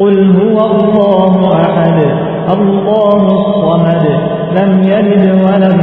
قل هو الله أحد الله الصمد لم يلد ولم